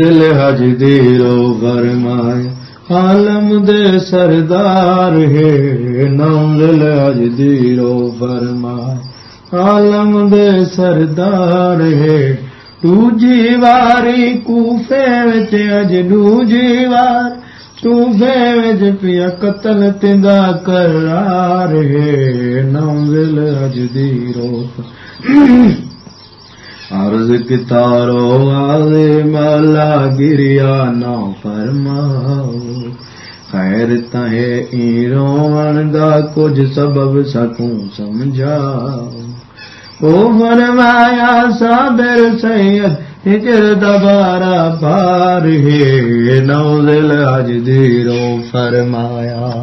دل حج دیرو فرمائے۔ عالم دے سردار ہے نو دل حج دیرو فرمائے۔ عالم دے سردار ہے، دوجی واری کوفے وچ اج دوجی وار کوفے وچ پیا قتل تندا قرار ہے۔ نو دل حج دیرو عرض کی تارو آلے مالا گریا نو فرماؤ خیر تہے ایرو دا کچھ سبب سکوں سمجھاؤ۔ او فرمایا صابر سید، ہجر دبارہ بار ہے نو دل اج دیرو فرمایا۔